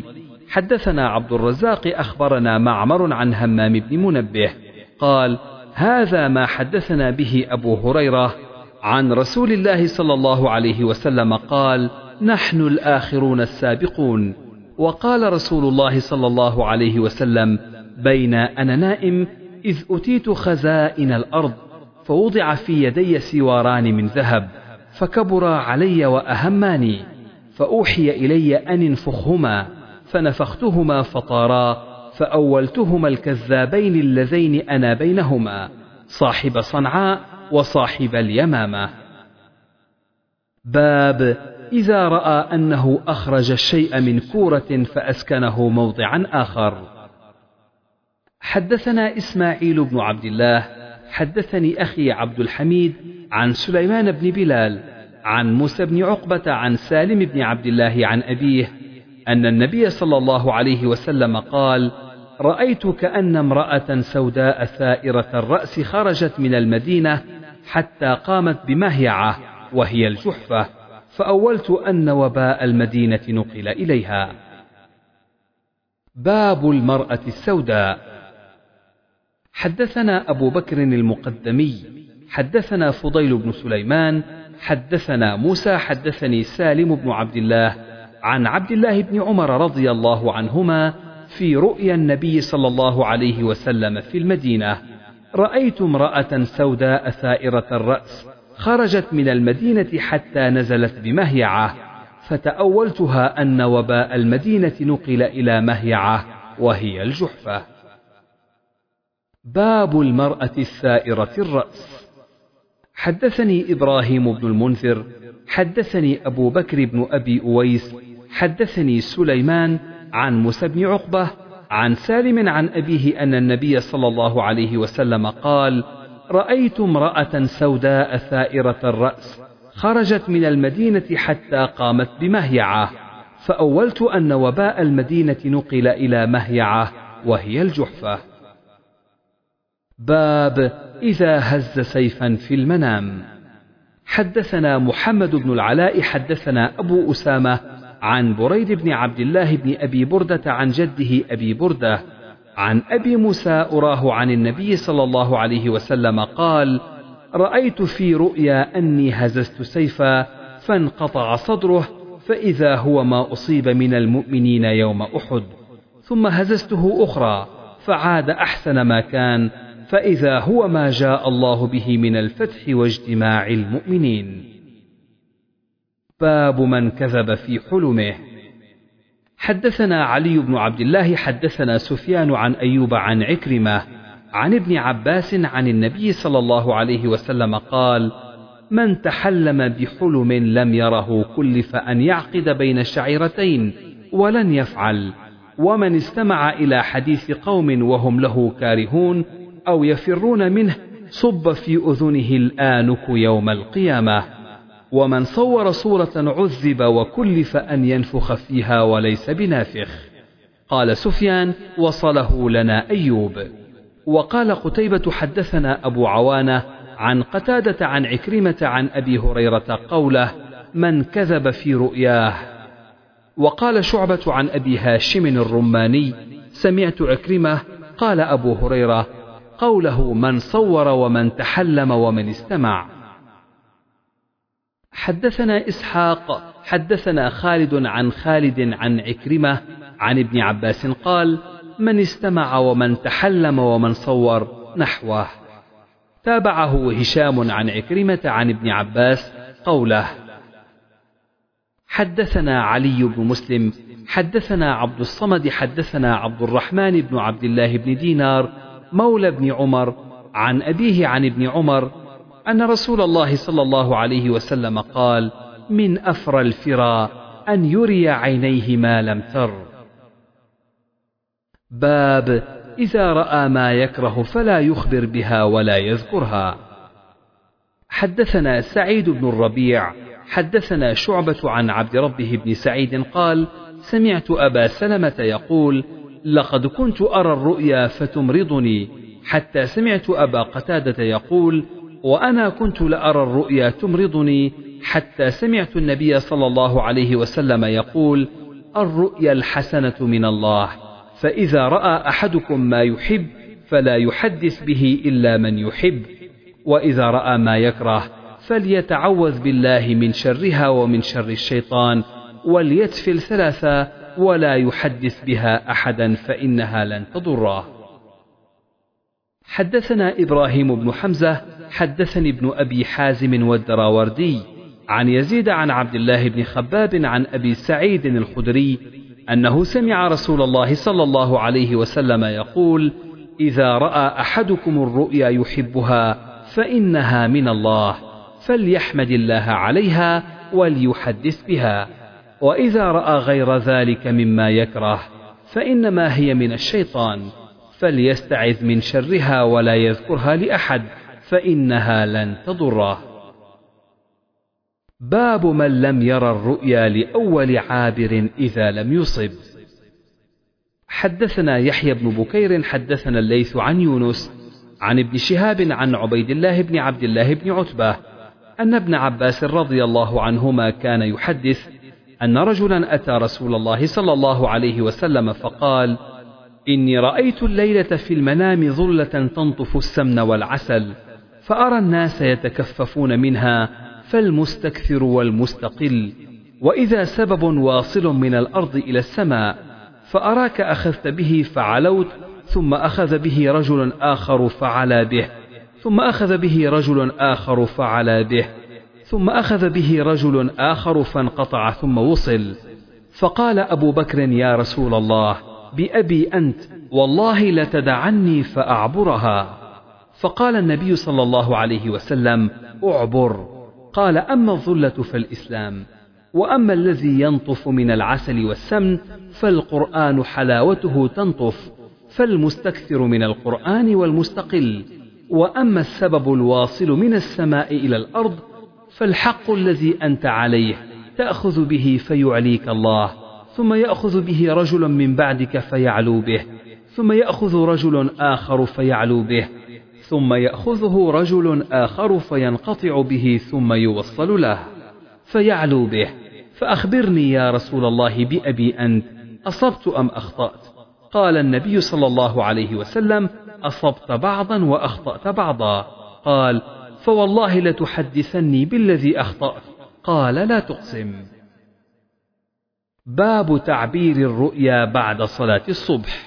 حدثنا عبد الرزاق أخبرنا معمر عن همام بن منبه قال هذا ما حدثنا به أبو هريرة عن رسول الله صلى الله عليه وسلم قال نحن الآخرون السابقون وقال رسول الله صلى الله عليه وسلم بين أنا نائم إذ أتيت خزائن الأرض فوضع في يدي سواران من ذهب فكبرا علي وأهماني فأوحي إلي أن انفخهما فنفختهما فطارا فأولتهما الكذابين اللذين أنا بينهما صاحب صنعاء وصاحب اليمامة. باب إذا رأى أنه أخرج الشيء من كورة فأسكنه موضعا آخر. حدثنا إسماعيل بن عبد الله حدثني أخي عبد الحميد عن سليمان بن بلال عن موسى بن عقبة عن سالم بن عبد الله عن أبيه أن النبي صلى الله عليه وسلم قال رأيت كأن امرأة سوداء ثائرة الرأس خرجت من المدينة حتى قامت بمهيعة وهي الجحفة فأولت أن وباء المدينة نقل إليها. باب المرأة السوداء. حدثنا أبو بكر المقدمي حدثنا فضيل بن سليمان حدثنا موسى حدثني سالم بن عبد الله عن عبد الله بن عمر رضي الله عنهما في رؤيا النبي صلى الله عليه وسلم في المدينة. رأيت امرأة سوداء ثائرة الرأس خرجت من المدينة حتى نزلت بمهيعة فتأولتها أن وباء المدينة نقل إلى مهيعة وهي الجحفة. باب المرأة الثائرة الرأس. حدثني إبراهيم بن المنذر حدثني أبو بكر بن أبي أويس حدثني سليمان عن موسى بن عقبة عن سالم عن أبيه أن النبي صلى الله عليه وسلم قال رأيت امرأة سوداء ثائرة الرأس خرجت من المدينة حتى قامت بمهيعة فأولت أن وباء المدينة نقل إلى مهيعة وهي الجحفة. باب إذا هز سيفا في المنام. حدثنا محمد بن العلاء حدثنا أبو أسامة عن بريد بن عبد الله بن أبي بردة عن جده أبي بردة عن أبي موسى أراه عن النبي صلى الله عليه وسلم قال رأيت في رؤيا أني هززت سيفا فانقطع صدره فإذا هو ما أصيب من المؤمنين يوم أحد ثم هززته أخرى فعاد أحسن ما كان فإذا هو ما جاء الله به من الفتح واجتماع المؤمنين. باب من كذب في حلمه. حدثنا علي بن عبد الله حدثنا سفيان عن أيوب عن عكرمة عن ابن عباس عن النبي صلى الله عليه وسلم قال من تحلم بحلم لم يره كلف أن يعقد بين شعيرتين ولن يفعل ومن استمع إلى حديث قوم وهم له كارهون أو يفرون منه صب في أذنه الآنك يوم القيامة. ومن صور صورة عذب وكلف أن ينفخ فيها وليس بنافخ. قال سفيان وصله لنا أيوب. وقال قتيبة حدثنا أبو عوانة عن قتادة عن عكرمة عن أبي هريرة قوله من كذب في رؤياه. وقال شعبة عن أبي هاشم الرماني سمعت عكرمة قال أبو هريرة قوله من صور ومن تحلم ومن استمع. حدثنا إسحاق حدثنا خالد عن خالد عن عكرمة عن ابن عباس قال من استمع ومن تحلم ومن صور نحوه. تابعه هشام عن عكرمة عن ابن عباس قوله حدثنا علي بن مسلم حدثنا عبد الصمد حدثنا عبد الرحمن بن عبد الله بن دينار مولى بن عمر عن أبيه عن ابن عمر أن رسول الله صلى الله عليه وسلم قال من أفرى الفرا أن يري عينيه ما لم تر. باب إذا رأى ما يكره فلا يخبر بها ولا يذكرها. حدثنا سعيد بن الربيع حدثنا شعبة عن عبد ربه بن سعيد قال سمعت أبا سلمة يقول لقد كنت أرى الرؤيا فتمرضني حتى سمعت أبا قتادة يقول وأنا كنت لأرى الرؤيا تمرضني حتى سمعت النبي صلى الله عليه وسلم يقول الرؤيا الحسنة من الله فإذا رأى أحدكم ما يحب فلا يحدث به إلا من يحب وإذا رأى ما يكره فليتعوذ بالله من شرها ومن شر الشيطان وليتفل ثلاثا ولا يحدث بها أحدا فإنها لن تضره. حدثنا إبراهيم بن حمزة حدثني ابن أبي حازم والدراوردي عن يزيد عن عبد الله بن خباب عن أبي سعيد الخدري أنه سمع رسول الله صلى الله عليه وسلم يقول إذا رأى أحدكم الرؤيا يحبها فإنها من الله فليحمد الله عليها وليحدث بها وإذا رأى غير ذلك مما يكره فإنما هي من الشيطان. فليستعذ من شرها ولا يذكرها لأحد فإنها لن تضره. باب من لم ير الرؤيا لأول عابر إذا لم يصب. حدثنا يحيى بن بكير حدثنا الليث عن يونس عن ابن شهاب عن عبيد الله بن عبد الله بن عتبة أن ابن عباس رضي الله عنهما كان يحدث أن رجلا أتى رسول الله صلى الله عليه وسلم فقال: إني رأيت الليلة في المنام ظلة تنطف السمن والعسل، فأرى الناس يتكففون منها فالمستكثر والمستقل، وإذا سبب واصل من الأرض إلى السماء، فأراك أخذت به فعلوت، ثم أخذ به رجل آخر فعلى به، ثم أخذ به رجل آخر فعلى به، ثم أخذ به رجل آخر فانقطع ثم وصل. فقال أبو بكر يا رسول الله بأبي أنت. والله لتدعني فأعبرها. فقال النبي صلى الله عليه وسلم أعبر. قال أما الظلة فالإسلام وأما الذي ينطف من العسل والسمن فالقرآن حلاوته تنطف فالمستكثر من القرآن والمستقل. وأما السبب الواصل من السماء إلى الأرض فالحق الذي أنت عليه تأخذ به فيعليك الله. ثم يأخذ به رجل من بعدك فيعلو به ثم يأخذ رجل آخر فيعلو به ثم يأخذه رجل آخر فينقطع به ثم يوصل له فيعلو به. فأخبرني يا رسول الله بأبي أنت أصبت أم أخطأت؟ قال النبي صلى الله عليه وسلم أصبت بعضا وأخطأت بعضا. قال فوالله لتحدثني بالذي أخطأت. قال لا تقسم. باب تعبير الرؤيا بعد صلاة الصبح.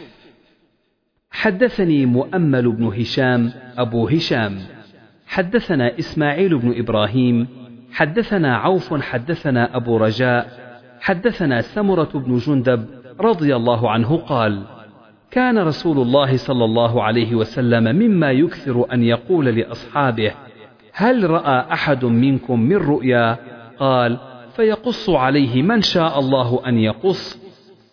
حدثني مؤمل بن هشام أبو هشام. حدثنا إسماعيل بن إبراهيم. حدثنا عوف حدثنا أبو رجاء. حدثنا سمرة بن جندب رضي الله عنه قال كان رسول الله صلى الله عليه وسلم مما يكثر أن يقول لأصحابه هل رأى أحد منكم من رؤيا؟ قال فيقص عليه من شاء الله أن يقص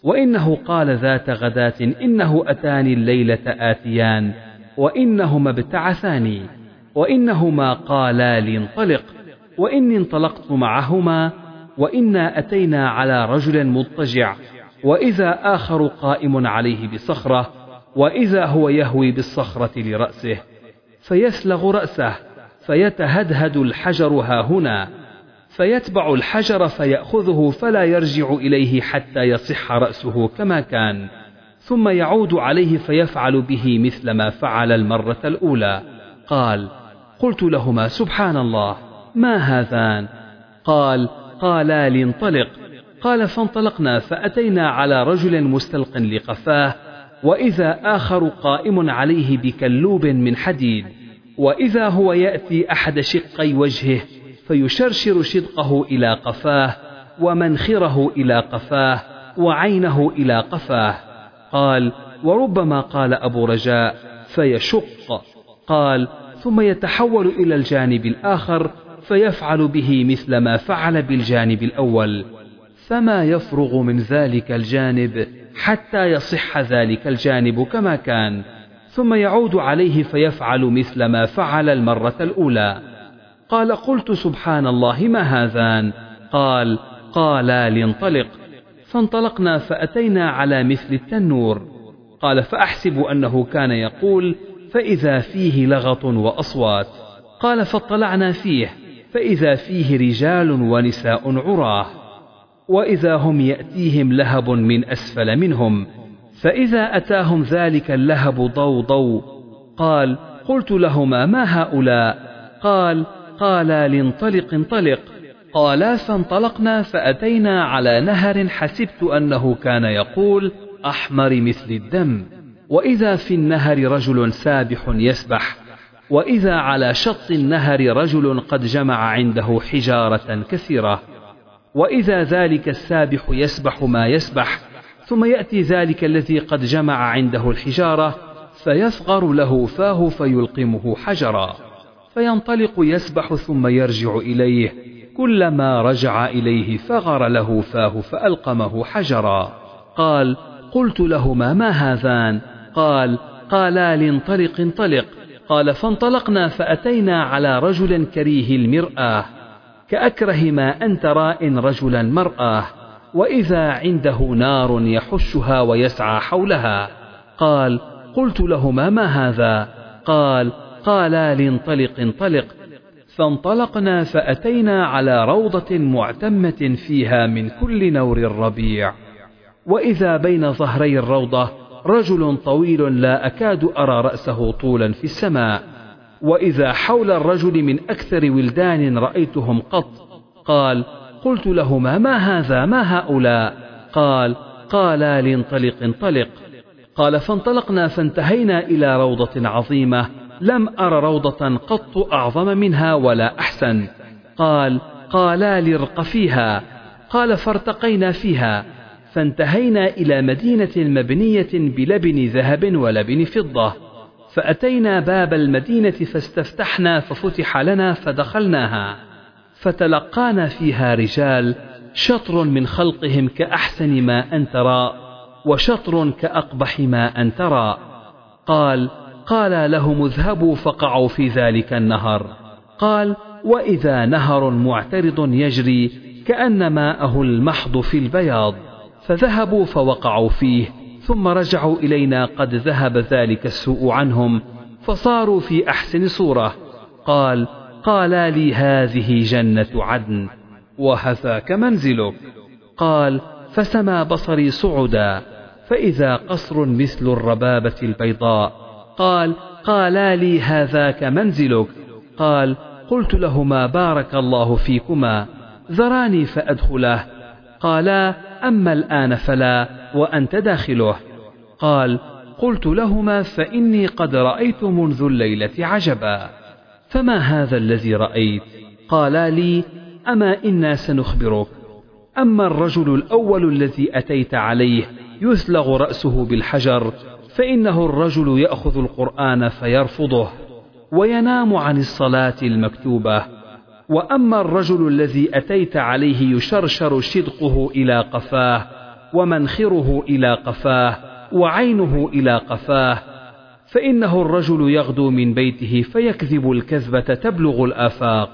وإنه قال ذات غداة إنه أتاني الليلة آتيان وإنهما ابتعثاني وإنهما قالا لي انطلق وإني انطلقت معهما وإنا أتينا على رجل مضطجع وإذا آخر قائم عليه بصخرة وإذا هو يهوي بالصخرة لرأسه فيسلغ رأسه فيتهدهد الحجر ها هنا. فيتبع الحجر فيأخذه فلا يرجع إليه حتى يصح رأسه كما كان ثم يعود عليه فيفعل به مثل ما فعل المرة الأولى. قال قلت لهما سبحان الله ما هذان؟ قال قالا لانطلق قال فانطلقنا فأتينا على رجل مستلق لقفاه وإذا آخر قائم عليه بكلوب من حديد وإذا هو يأتي أحد شقي وجهه فيشرشر شدقه إلى قفاه ومنخره إلى قفاه وعينه إلى قفاه. قال وربما قال أبو رجاء فيشق قال ثم يتحول إلى الجانب الآخر فيفعل به مثل ما فعل بالجانب الأول فما يفرغ من ذلك الجانب حتى يصح ذلك الجانب كما كان. ثم يعود عليه فيفعل مثل ما فعل المرة الأولى. قال قلت سبحان الله ما هذان؟ قال قالا لانطلق. فانطلقنا فأتينا على مثل التنور. قال فأحسب أنه كان يقول فإذا فيه لغط وأصوات. قال فاطلعنا فيه فإذا فيه رجال ونساء عراه. وإذا هم يأتيهم لهب من أسفل منهم. فإذا أتاهم ذلك اللهب ضو ضو قال قلت لهما ما هؤلاء؟ قال قالا لانطلق انطلق. قالا فانطلقنا فأتينا على نهر حسبت أنه كان يقول أحمر مثل الدم. وإذا في النهر رجل سابح يسبح. وإذا على شط النهر رجل قد جمع عنده حجارة كثيرة. وإذا ذلك السابح يسبح ما يسبح. ثم يأتي ذلك الذي قد جمع عنده الحجارة فيصغر له فاه فيلقمه حجرا. فينطلق يسبح ثم يرجع إليه. كلما رجع إليه فغر له فاه فألقمه حجرا. قال قلت لهما ما هذان؟ قال قالا لانطلق انطلق. قال فانطلقنا فأتينا على رجل كريه المرآة. كأكره ما أن ترى إن رجلا مرآة. وإذا عنده نار يحشها ويسعى حولها. قال قلت لهما ما هذا؟ قال قالا لانطلق انطلق. فانطلقنا فأتينا على روضة معتمة فيها من كل نور الربيع وإذا بين ظهري الروضة رجل طويل لا أكاد أرى رأسه طولا في السماء. وإذا حول الرجل من أكثر ولدان رأيتهم قط قال قلت لهما ما هذا؟ ما هؤلاء؟ قال قالا لانطلق انطلق. قال فانطلقنا فانتهينا إلى روضة عظيمة لم أر روضة قط أعظم منها ولا أحسن. قال قالا لارق فيها. قال فارتقينا فيها. فانتهينا إلى مدينة مبنية بلبن ذهب ولبن فضة. فأتينا باب المدينة فاستفتحنا ففتح لنا فدخلناها. فتلقانا فيها رجال شطر من خلقهم كأحسن ما أن ترى وشطر كأقبح ما أن ترى. قال قال لهم اذهبوا فقعوا في ذلك النهر. قال وإذا نهر معترض يجري كأن ماءه المحض في البياض. فذهبوا فوقعوا فيه ثم رجعوا إلينا قد ذهب ذلك السوء عنهم فصاروا في أحسن صورة. قال قال لي هذه جنة عدن وهذاك منزلك. قال فسما بصري صعدا فإذا قصر مثل الربابة البيضاء. قال قالا لي هذاك منزلك. قال قلت لهما بارك الله فيكما ذراني فأدخله. قالا أما الآن فلا وأنت داخله. قال قلت لهما فإني قد رأيت منذ الليلة عجبا. فما هذا الذي رأيت؟ قالا لي أما إنا سنخبرك. أما الرجل الأول الذي أتيت عليه يثلغ رأسه بالحجر فإنه الرجل يأخذ القرآن فيرفضه وينام عن الصلاة المكتوبة. وأما الرجل الذي أتيت عليه يشرشر شدقه إلى قفاه ومنخره إلى قفاه وعينه إلى قفاه فإنه الرجل يغدو من بيته فيكذب الكذبة تبلغ الآفاق.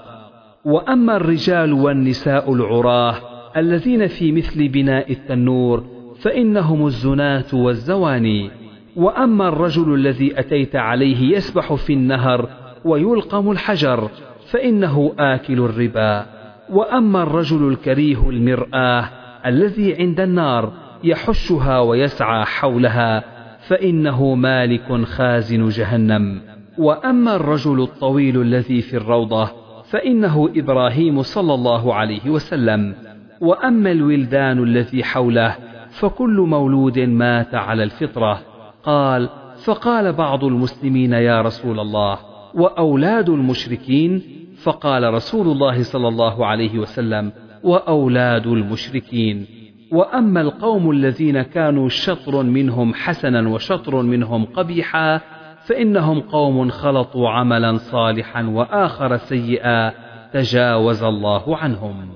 وأما الرجال والنساء العراه الذين في مثل بناء التنور فإنهم الزناة والزواني. وأما الرجل الذي أتيت عليه يسبح في النهر ويلقم الحجر فإنه آكل الربا. وأما الرجل الكريه المرآة الذي عند النار يحشها ويسعى حولها فإنه مالك خازن جهنم. وأما الرجل الطويل الذي في الروضة فإنه إبراهيم صلى الله عليه وسلم. وأما الولدان الذي حوله فكل مولود مات على الفطرة قال فقال بعض المسلمين يا رسول الله وأولاد المشركين؟ فقال رسول الله صلى الله عليه وسلم وأولاد المشركين. وأما القوم الذين كانوا شطر منهم حسنا وشطر منهم قبيحا فإنهم قوم خلطوا عملا صالحا وآخر سيئا تجاوز الله عنهم.